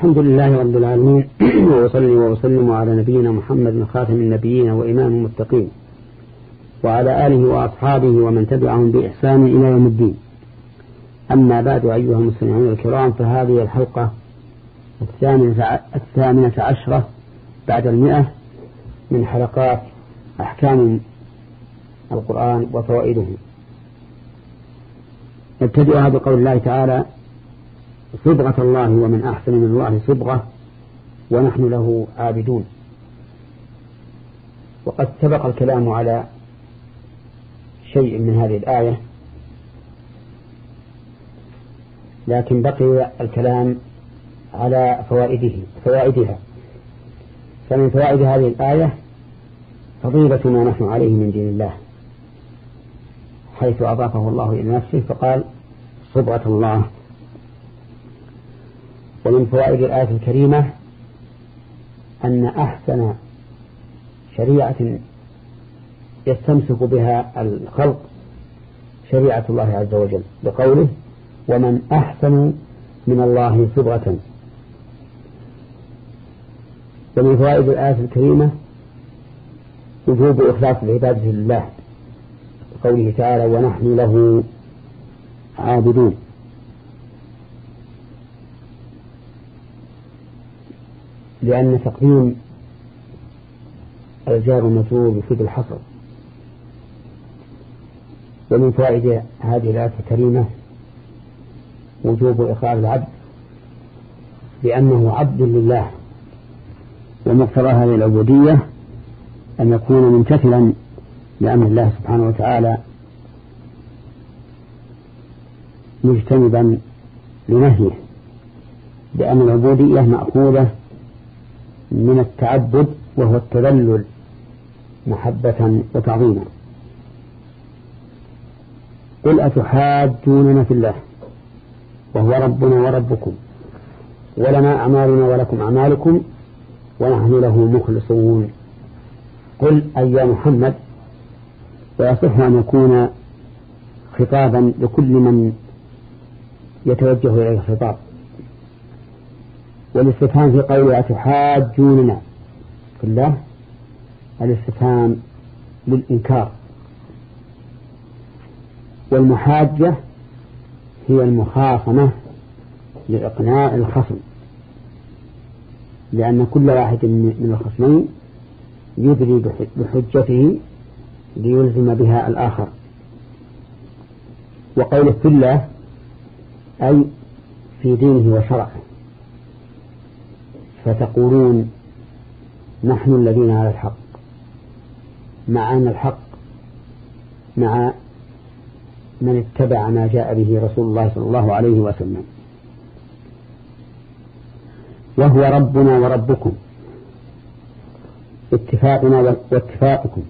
الحمد لله رب العالمين وأصلي وأسلم على نبينا محمد خاتم النبيين وإمام المتقين وعلى آله وأصحابه ومن تبعهم بإحسان إلى يوم الدين. أما بعد أيها المستمعون الكرام فهذه الحلقة الثامنة, الثامنة عشرة بعد المئة من حلقات أحكام القرآن وفوائده. نبتدئها بقول الله تعالى صبغة الله ومن أحسن من الله صبغة ونحن له عابدون. وقد سبق الكلام على شيء من هذه الآية لكن بقي الكلام على فوائده فوائدها. فمن فوائد هذه الآية فضيلة ما نحن عليه من دين الله حيث أضافه الله إلى نفسه فقال صبغة الله. ومن فوائد الآية الكريمة أن أحسن شريعة يستمسك بها الخلق شريعة الله عز وجل بقوله ومن أحسن من الله صبغة ومن فوائد الآية الكريمة وجوب إخلاص العبادة لله قوله تعالى ونحن له عابدون لأن تقديم الجار والمجرور يفيد الحصر. ومن فوائد هذه الآية الكريمة وجوب إقرار العبد بأنه عبد لله ومقتضى هذه العبودية أن يكون ممتثلا لأمر الله سبحانه وتعالى مجتنبا لنهيه لأن العبودية مأخوذة من التعبد وهو التذلل محبة وتعظيما. قل أتحاجوننا في الله وهو ربنا وربكم ولنا أعمالنا ولكم أعمالكم ونحن له مخلصون. قل أي يا محمد ويصح أن يكون خطابا لكل من يتوجه إليه الخطاب. والاستفهام في قوله أتحاجوننا. في الله الاستفهام للإنكار. والمحاجة هي المخاصمة لإقناع الخصم. لأن كل واحد من الخصمين يدري بحجته ليلزم بها الآخر. وقوله في الله أي في دينه وشرعه. فتقولون نحن الذين على الحق. مع أن الحق مع من اتبع ما جاء به رسول الله صلى الله عليه وسلم. وهو ربنا وربكم. اتفاقنا واتفاقكم.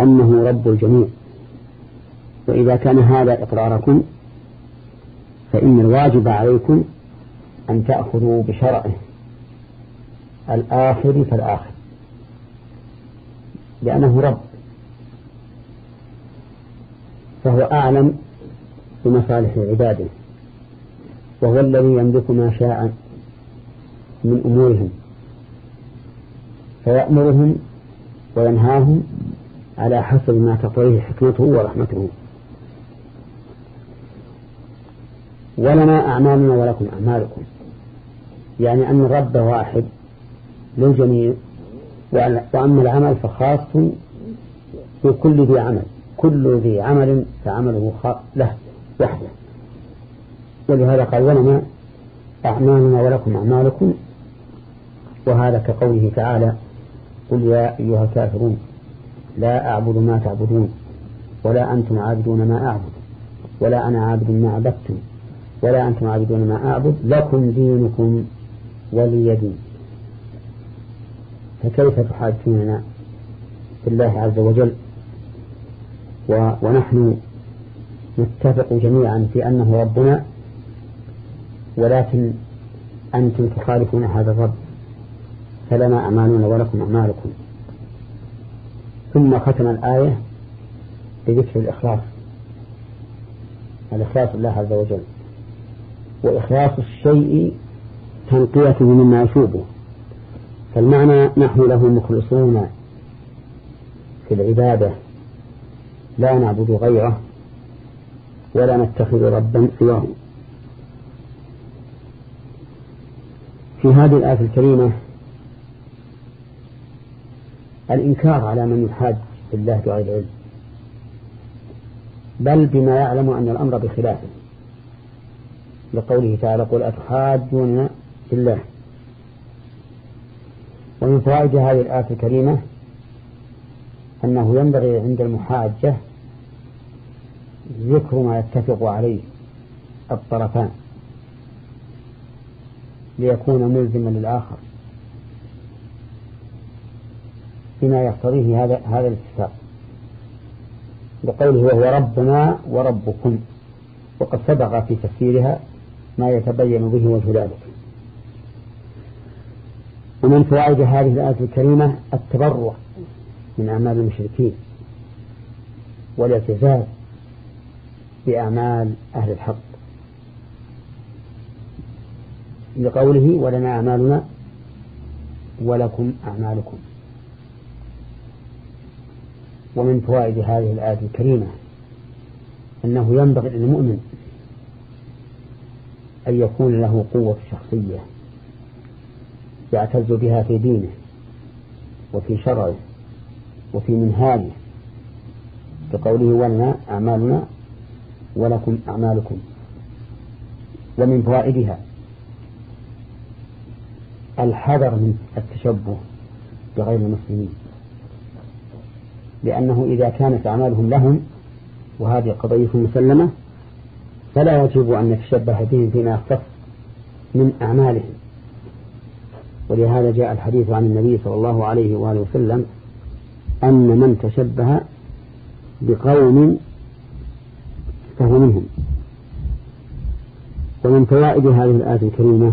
أنه رب الجميع. وإذا كان هذا إقراركم فإن الواجب عليكم أن تأخذوا بشرعه. الآخر فالآخر. لأنه رب. فهو أعلم بمصالح عباده. وهو الذي يملك ما شاء من أمورهم. فيأمرهم وينهاهم على حسب ما تقتضيه حكمته ورحمته. ولنا أعمالنا ولكم أعمالكم. يعني أن الرب واحد للجميع وأما العمل فخاص في كل ذي عمل. كل ذي عمل فعمله له وحده. ولهذا قال ولنا أعمالنا ولكم أعمالكم. وهذا كقوله تعالى قل يا أيها الكافرون لا أعبد ما تعبدون ولا أنتم عابدون ما أعبد ولا أنا عابد ما عبدتم ولا أنتم عابدون ما أعبد لكم دينكم ولي دين. فكيف تحاجوننا في الله عز وجل؟ ونحن نتفق جميعا في أنه ربنا ولكن أنتم تخالفون هذا الرب فلنا أعمالنا ولكم أعمالكم. ثم ختم الآية بذكر الإخلاص الإخلاص لله عز وجل. وإخلاص الشيء تنقيته مما يشوبه. فالمعنى نحن له مخلصون في العبادة لا نعبد غيره ولا نتخذ ربا سواه. في هذه الآية الكريمة الإنكار على من يحاد بالله بغير علم بل بما يعلم أن الأمر بخلافه لقوله تعالى قل أتحاجون بالله ومن فوائد هذه الآية الكريمة أنه ينبغي عند المحاجة ذكر ما يتفق عليه الطرفان ليكون ملزما للآخر بما يقتضيه هذا هذا الاتفاق بقوله وهو ربنا وربكم وقد سبق في تفسيرها ما يتبين به وجه ذلك. ومن فوائد هذه الآية الكريمة التبرع من أعمال المشركين والاعتزاز بأعمال أهل الحق. لقوله ولنا أعمالنا ولكم أعمالكم. ومن فوائد هذه الآية الكريمة أنه ينبغي للمؤمن أن يكون له قوة شخصية. يعتز بها في دينه وفي شرعه وفي منهاجه. كقوله ولنا أعمالنا ولكم أعمالكم ومن فوائدها. الحذر من التشبه بغير المسلمين. لأنه إذا كانت أعمالهم لهم وهذه قضية مسلمة فلا يجب أن نتشبه بهم فيما يختص من أعمالهم. ولهذا جاء الحديث عن النبي صلى الله عليه وآله وسلم أن من تشبه بقوم فهو منهم. ومن فوائد هذه الآية الكريمة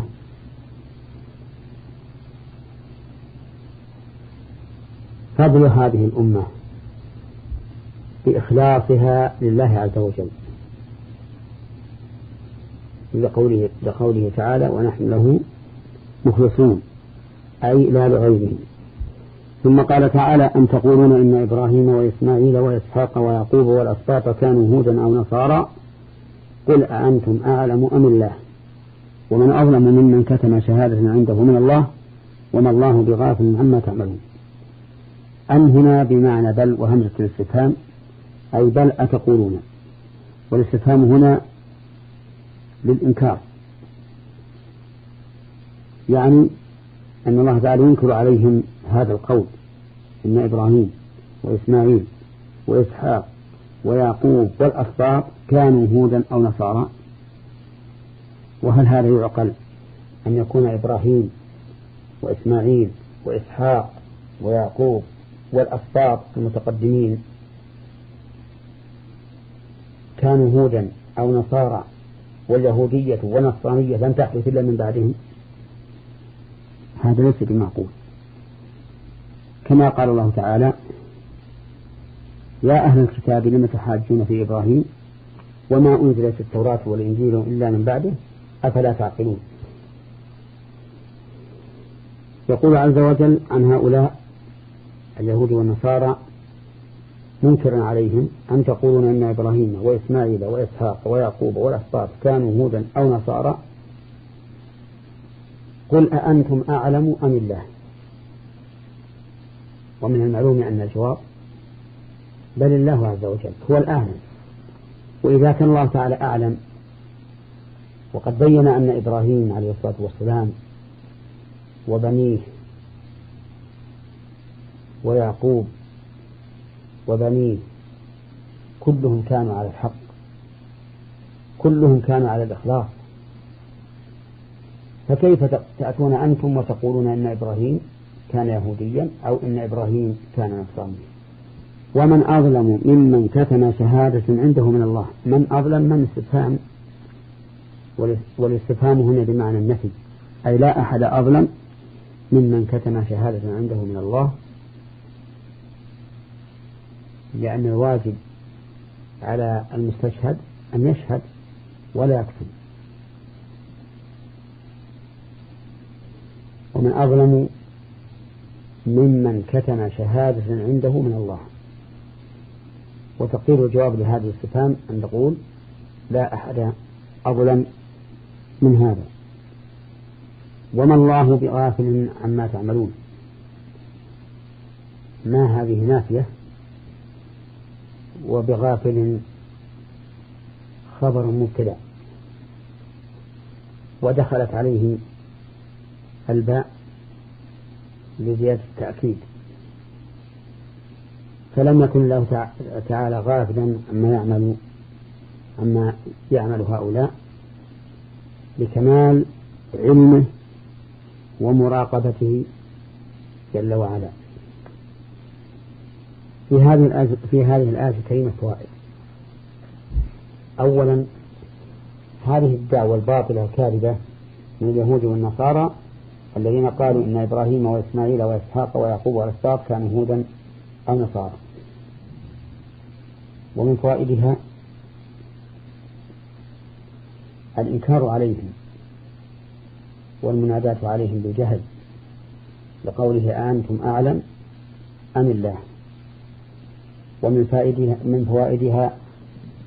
فضل هذه الأمة بإخلاصها لله عز وجل. لقوله, لقوله تعالى ونحن له مخلصون أي لا لغيره ثم قال تعالى أن تقولون إن إبراهيم وإسماعيل وإسحاق ويعقوب والأسباط كانوا هودا أو نصارى؟ قل أأنتم أعلم أم الله؟ ومن أظلم ممن كتم شهادة عنده من الله وما الله بغافل عما تعملون. أن هنا بمعنى بل وهمزة الاستفهام؟ أي بل أتقولون؟ والاستفهام هنا للإنكار. يعني أن الله تعالى ينكر عليهم هذا القول إن إبراهيم وإسماعيل وإسحاق ويعقوب والأسباط كانوا هودا أو نصارى. وهل هذا يعقل أن يكون إبراهيم وإسماعيل وإسحاق ويعقوب والأسباط المتقدمين كانوا هودا أو نصارى واليهودية والنصرانية لم تحدث إلا من بعدهم؟ هذا ليس بمعقول. كما قال الله تعالى يا أهل الكتاب لم تحاجون في إبراهيم وما أنزلت التوراة والإنجيل إلا من بعده؟ أفلا تعقلون؟ يقول عز وجل عن هؤلاء اليهود والنصارى منكرا عليهم أن تقولون إن إبراهيم وإسماعيل وإسحاق ويعقوب والأسباط كانوا هودا أو نصارى؟ قل أأنتم أعلم أم الله؟ ومن المعلوم أن الجواب بل الله عز وجل هو الأعلم. وإذا كان الله تعالى أعلم وقد بين أن إبراهيم عليه الصلاة والسلام وبنيه ويعقوب وبنيه كلهم كانوا على الحق كلهم كانوا على الإخلاص فكيف تأتون أنتم وتقولون إن إبراهيم كان يهوديا أو إن إبراهيم كان نصرانيا؟ ومن أظلم ممن كتم شهادة عنده من الله؟ من أظلم من استفهام والاستفهام هنا بمعنى النفي. أي لا أحد أظلم ممن كتم شهادة عنده من الله. لأن الواجب على المستشهد أن يشهد ولا يكتم. ومن أظلم ممن كتم شهادة عنده من الله. وتقدير الجواب لهذه الاستفهام أن نقول لا أحد أظلم من هذا. وما الله بغافل عما تعملون. ما هذه نافية وبغافل خبر مبتدأ. ودخلت عليه الباء لزيادة التأكيد. فلم يكن الله تعالى غافلا عما يعمل عما يعمل هؤلاء لكمال علمه ومراقبته جل وعلا. في هذه الآية في هذه الآية الكريمة فوائد. أولا هذه الدعوة الباطلة الكاذبة من اليهود والنصارى الذين قالوا إن إبراهيم وإسماعيل وإسحاق ويعقوب والأسباط كانوا هودا أو نصارى. ومن فوائدها الإنكار عليهم والمناداة عليهم بالجهل لقوله أنتم أعلم أم الله. ومن فائدها من فوائدها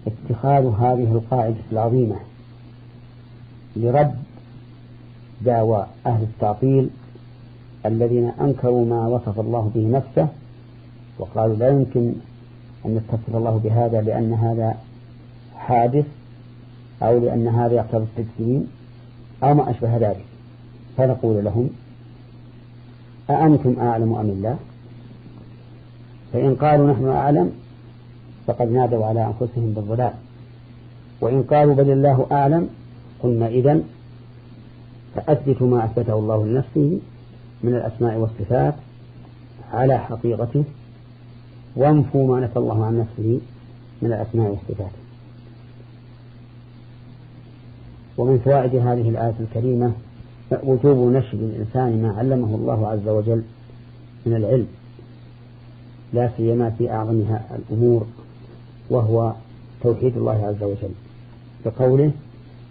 اتخاذ هذه القاعدة العظيمة لرد دعوى أهل التعطيل الذين أنكروا ما وصف الله به نفسه وقالوا لا يمكن أن يتصف الله بهذا لأن هذا حادث أو لأن هذا يقتضي التجسيم أو ما أشبه ذلك. فنقول لهم أأنتم أعلم أم الله؟ فإن قالوا نحن أعلم فقد نادوا على أنفسهم بالضلال وإن قالوا بل الله أعلم قلنا إذن فأثبتوا ما أثبته الله لنفسه من الأسماء والصفات على حقيقته وانفوا ما نفى الله عن نفسه من الأسماء والصفات. ومن فوائد هذه الآية الكريمة وجوب نشر الإنسان ما علمه الله عز وجل من العلم لا سيما في أعظمها الأمور وهو توحيد الله عز وجل. بقوله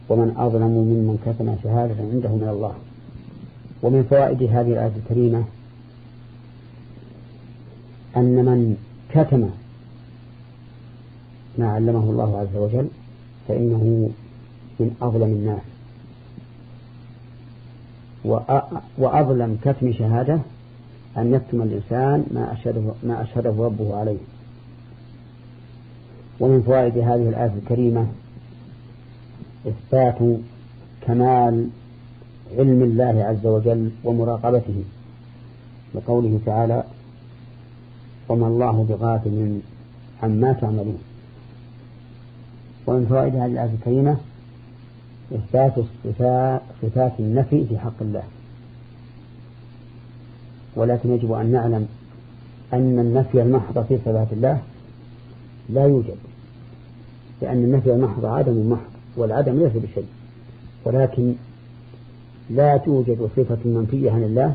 ومن أظلم ممن كتم شهادة عنده من الله. ومن فوائد هذه الآية الكريمة أن من كتم ما علمه الله عز وجل فإنه من أظلم الناس. وأظلم كتم شهادة أن يكتم الإنسان ما أشهده, ما أشهده ربه عليه. ومن فوائد هذه الآية الكريمة إثبات كمال علم الله عز وجل ومراقبته لقوله تعالى وما الله بغافل عما تعملون. ومن فوائد هذه الآية الكريمة إثبات صفات النفي في حق الله. ولكن يجب أن نعلم أن النفي المحض في صفات الله لا يوجد لأن النفي المحض عدم محض والعدم ليس بشيء. ولكن لا توجد صفة منفية عن الله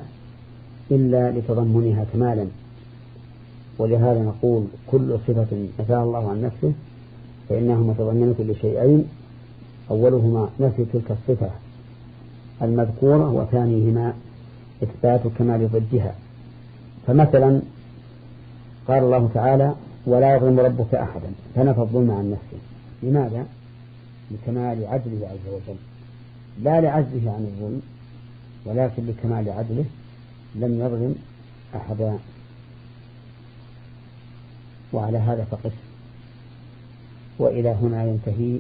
إلا لتضمنها كمالا. ولهذا نقول كل صفة نفاها الله عن نفسه فإنها متضمنة لشيئين أولهما نفي تلك الصفة المذكورة وثانيهما إثبات كمال ضدها. فمثلا قال الله تعالى ولا يظلم ربك أحدا. فنفى الظلم عن نفسه. لماذا؟ لكمال عدله عز وجل. لا لعجزه عن الظلم ولكن لكمال عدله لم يظلم أحدا. وعلى هذا فقس وإلى هنا ينتهي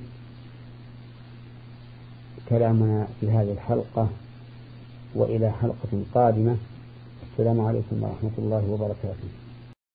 كلامنا في هذه الحلقة وإلى حلقة قادمة. السلام عليكم ورحمة الله وبركاته.